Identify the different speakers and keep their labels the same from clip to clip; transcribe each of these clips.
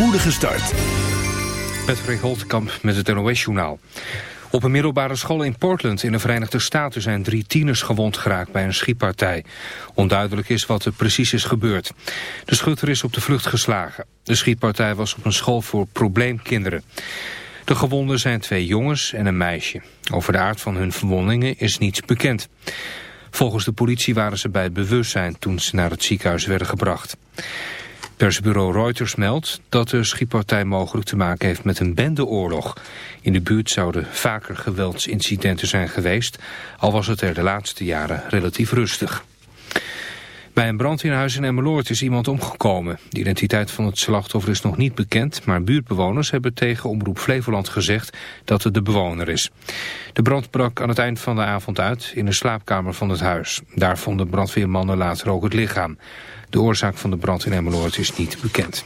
Speaker 1: spoedige start.
Speaker 2: Patrick Holtkamp met het NOS-journaal. Op een middelbare school in Portland in de Verenigde Staten zijn drie tieners gewond geraakt bij een schietpartij. Onduidelijk is wat er precies is gebeurd. De schutter is op de vlucht geslagen. De schietpartij was op een school voor probleemkinderen. De gewonden zijn twee jongens en een meisje. Over de aard van hun verwondingen is niets bekend. Volgens de politie waren ze bij bewustzijn toen ze naar het ziekenhuis werden gebracht. Persbureau Reuters meldt dat de schietpartij mogelijk te maken heeft met een bendeoorlog. In de buurt zouden vaker geweldsincidenten zijn geweest, al was het er de laatste jaren relatief rustig. Bij een brand in huis in Emmeloord is iemand omgekomen. De identiteit van het slachtoffer is nog niet bekend, maar buurtbewoners hebben tegen Omroep Flevoland gezegd dat het de bewoner is. De brand brak aan het eind van de avond uit in de slaapkamer van het huis. Daar vonden brandweermannen later ook het lichaam. De oorzaak van de brand in Emmeloord is niet bekend.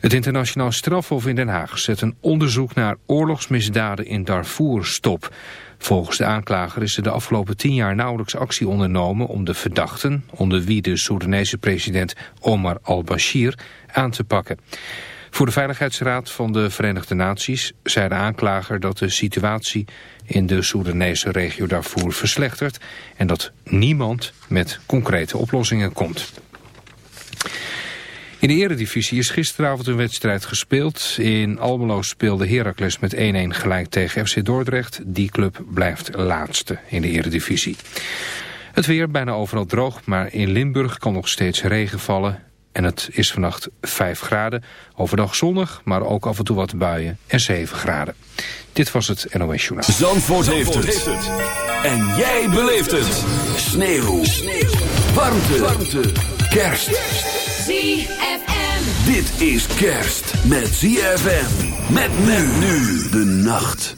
Speaker 2: Het internationaal strafhof in Den Haag zet een onderzoek naar oorlogsmisdaden in Darfur stop. Volgens de aanklager is er de afgelopen tien jaar nauwelijks actie ondernomen om de verdachten, onder wie de Soedanese president Omar al-Bashir, aan te pakken. Voor de Veiligheidsraad van de Verenigde Naties zei de aanklager dat de situatie in de Soedanese regio Darfur verslechtert en dat niemand met concrete oplossingen komt. In de eredivisie is gisteravond een wedstrijd gespeeld. In Almelo speelde Heracles met 1-1 gelijk tegen FC Dordrecht. Die club blijft laatste in de eredivisie. Het weer bijna overal droog, maar in Limburg kan nog steeds regen vallen. En het is vannacht 5 graden. Overdag zonnig, maar ook af en toe wat buien en 7 graden. Dit was het NOS Journaal.
Speaker 1: Zandvoort, heeft, het. En jij beleeft het. Sneeuw. Sneeuw. Warmte. Warmte. Kerst.
Speaker 3: ZFM.
Speaker 1: Dit is kerst met ZFM. Met men nu de nacht.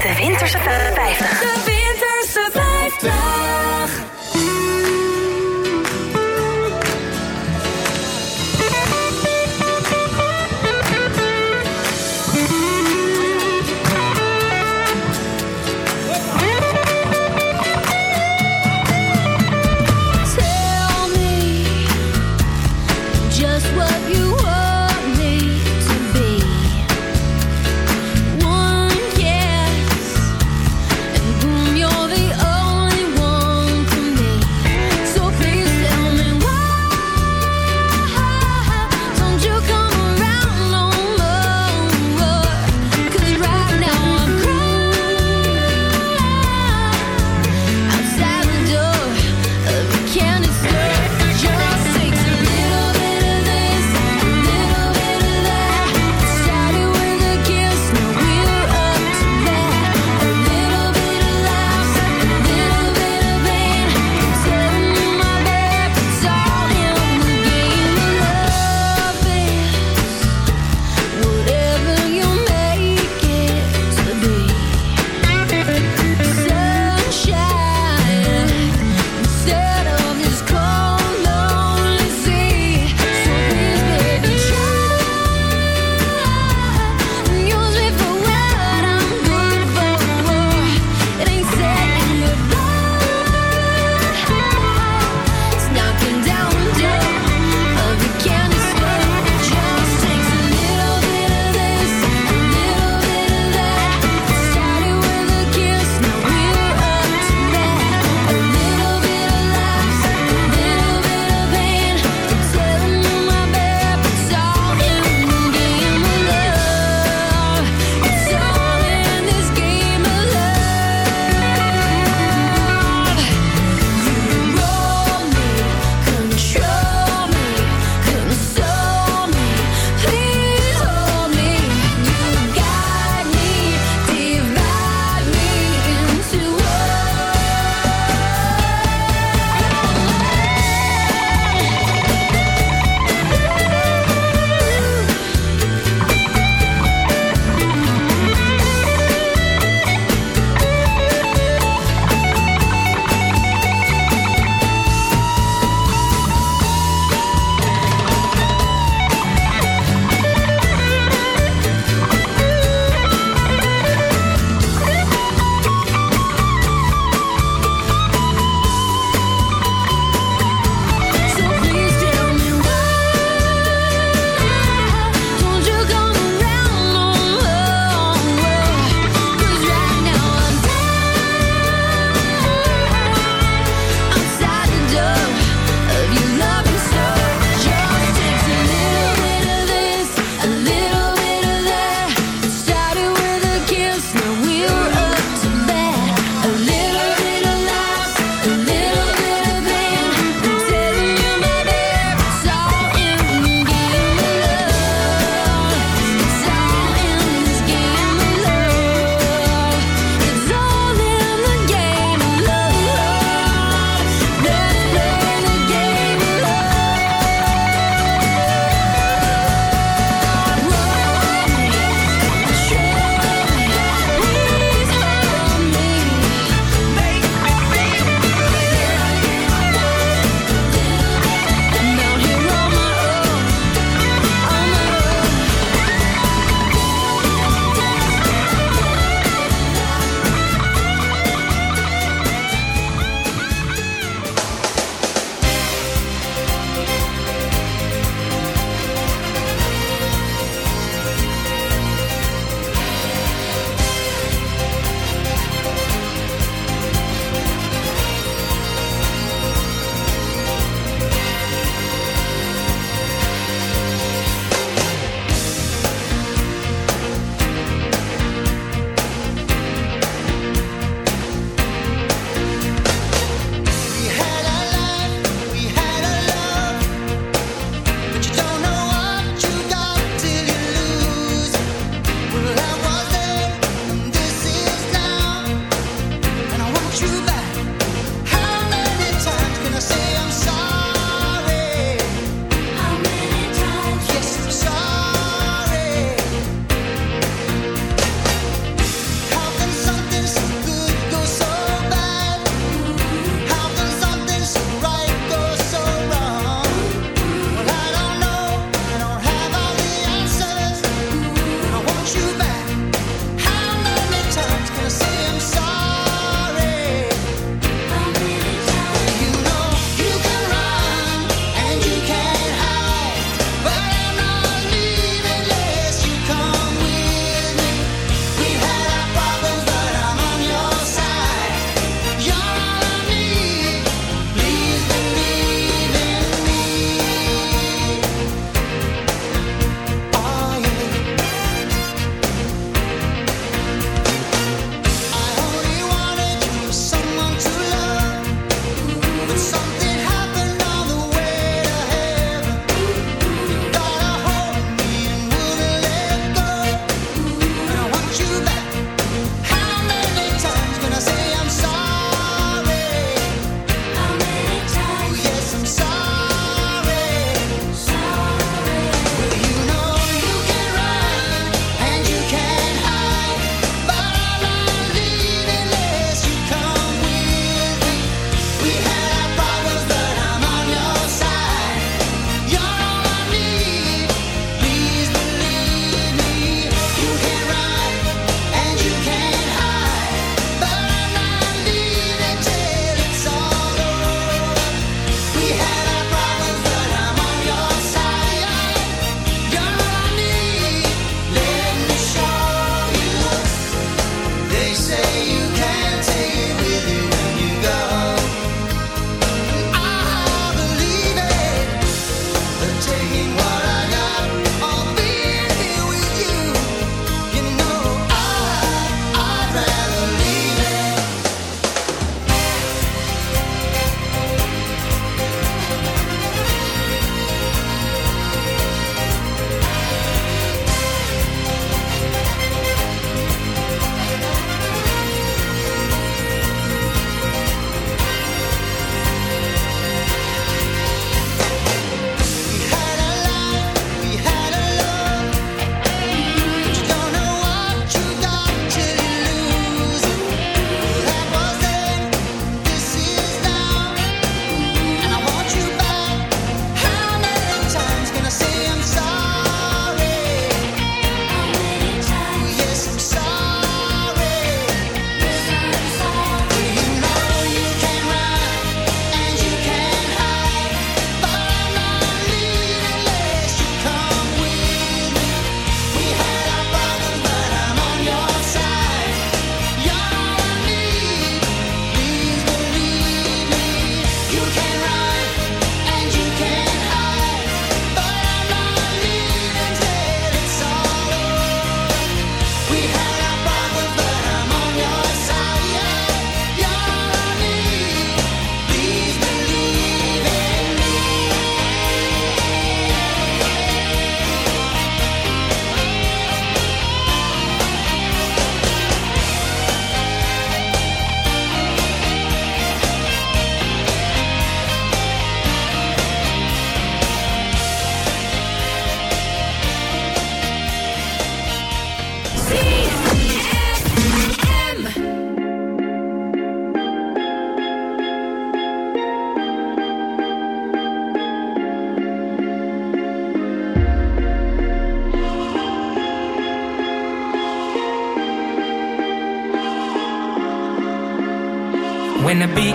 Speaker 4: De Winterse 50.
Speaker 5: De Winterse 50.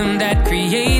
Speaker 6: rhythm that creates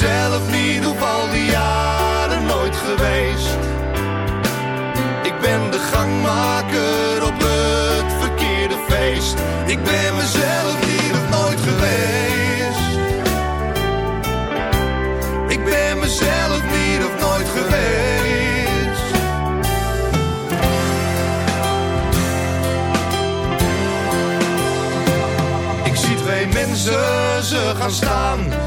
Speaker 7: Mezelf niet op al die jaren nooit geweest. Ik ben de gangmaker op het verkeerde feest. Ik ben mezelf niet of nooit geweest. Ik ben mezelf niet of nooit geweest. Ik zie twee mensen, ze gaan staan.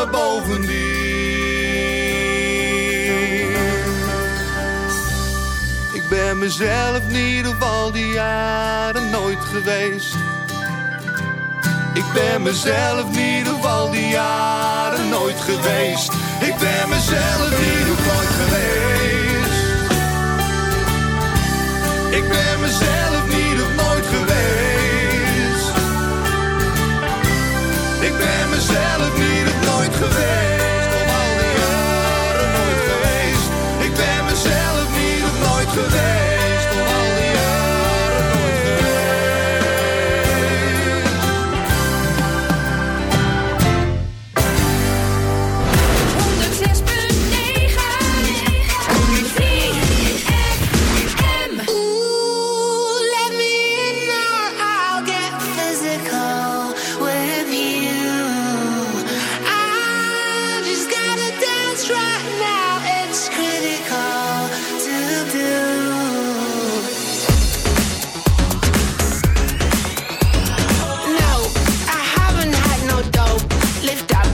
Speaker 7: Mezelf niet op al die jaren nooit geweest. Ik ben mezelf niet op al die jaren nooit geweest. Ik ben mezelf mezelf niet op nooit geweest. Ik ben mezelf niet op nooit geweest. Ik ben mezelf niet op nooit geweest.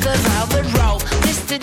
Speaker 8: Lift up the rope. Mr.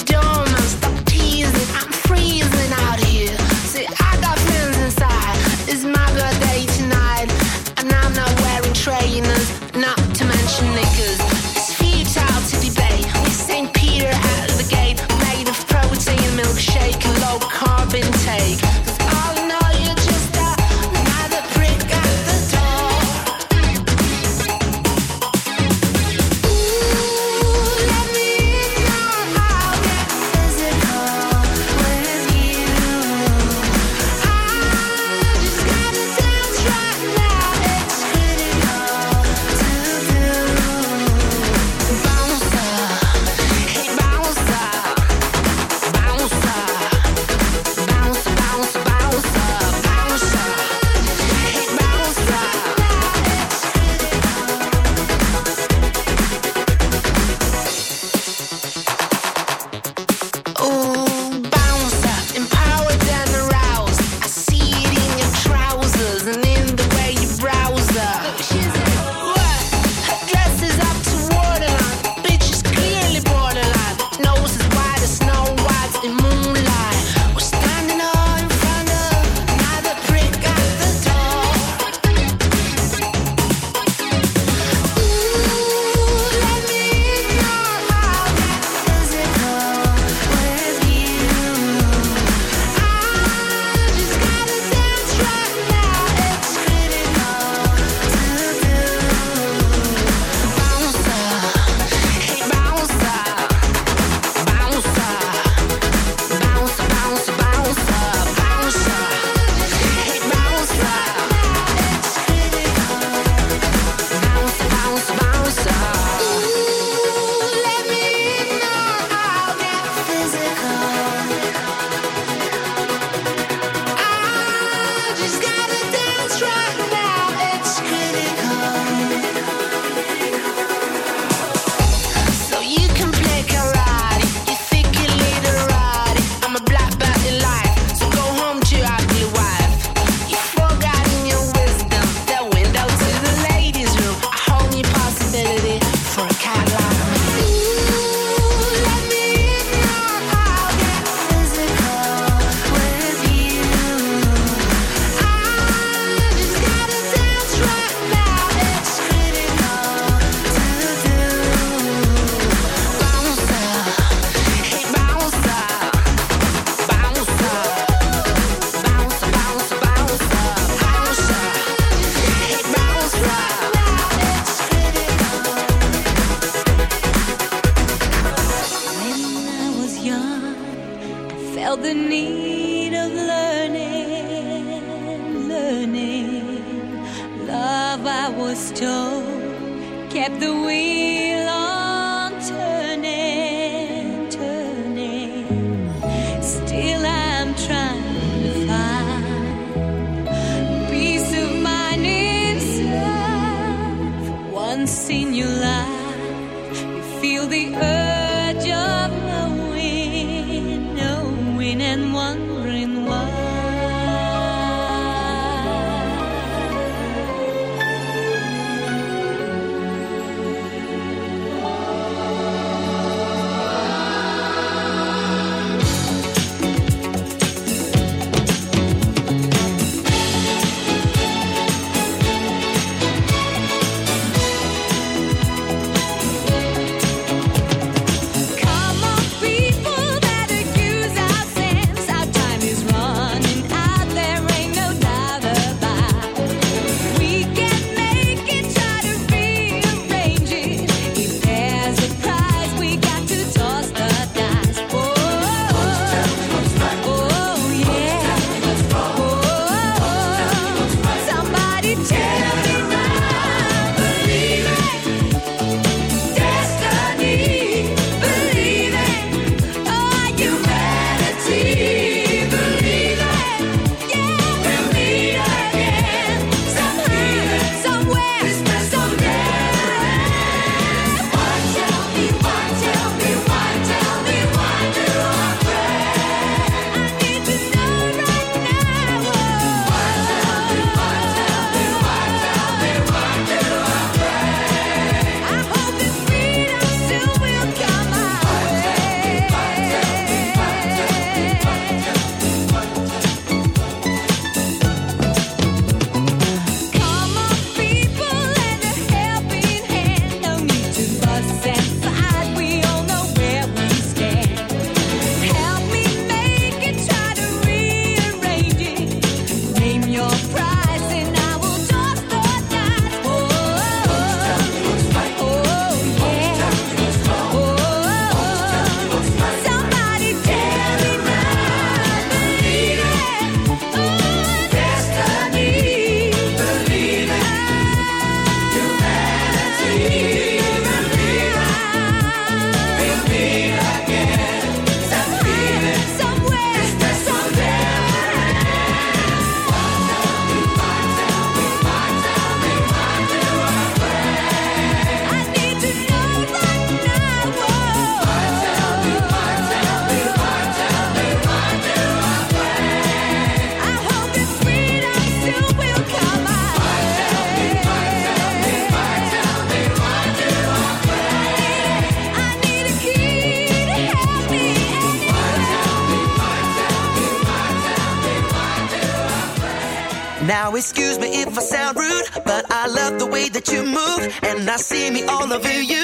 Speaker 8: I
Speaker 9: see me all over you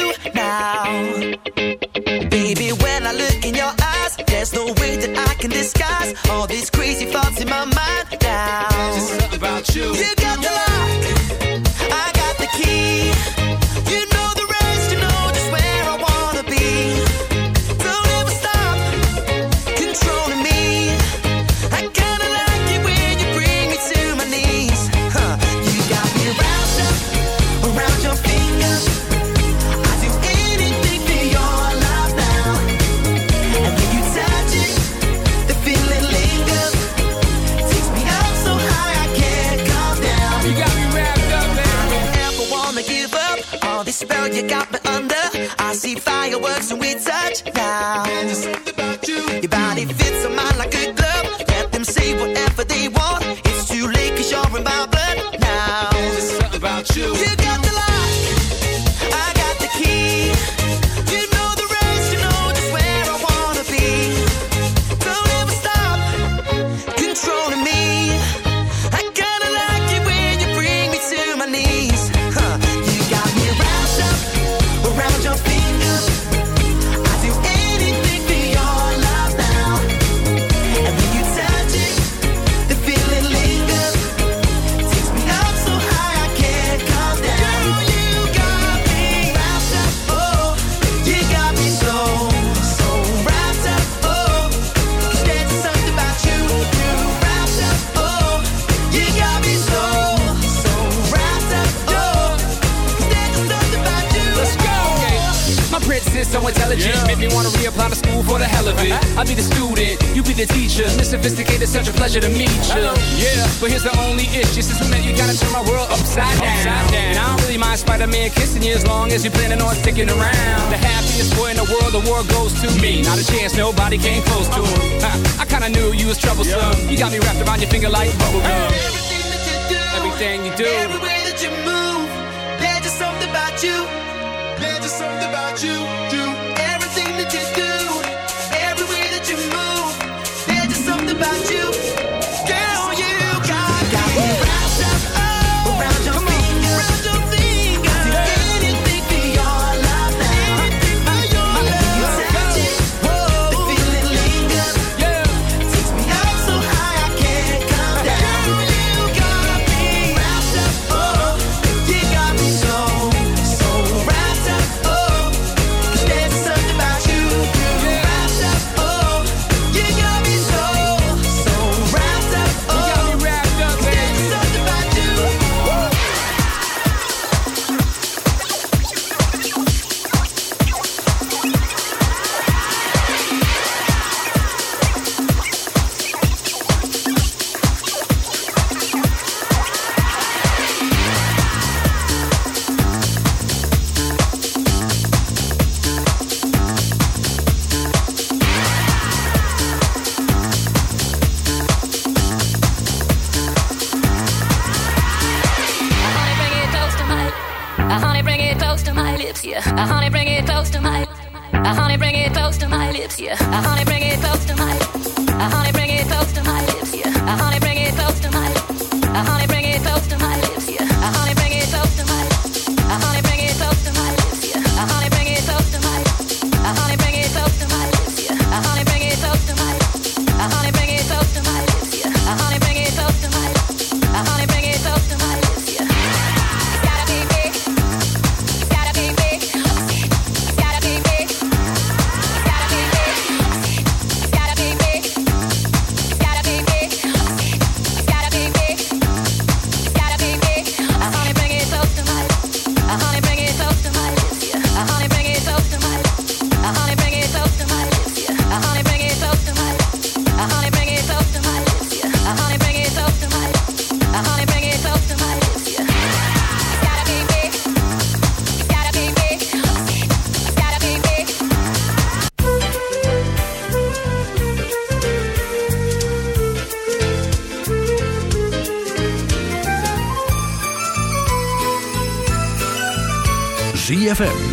Speaker 10: pleasure to meet you. Hello. Yeah, but here's the only issue. Since we met, you gotta turn my world upside down. Upside down. Now, I don't really mind Spider-Man kissing you as long as you're planning on sticking around. The happiest boy in the world, the world goes to me. Not a chance, nobody came close to him. Uh. I kinda knew you was troublesome. Yeah. You got me wrapped around your finger like bubblegum.
Speaker 9: Hey, everything that you do, everything you do, everywhere that you move.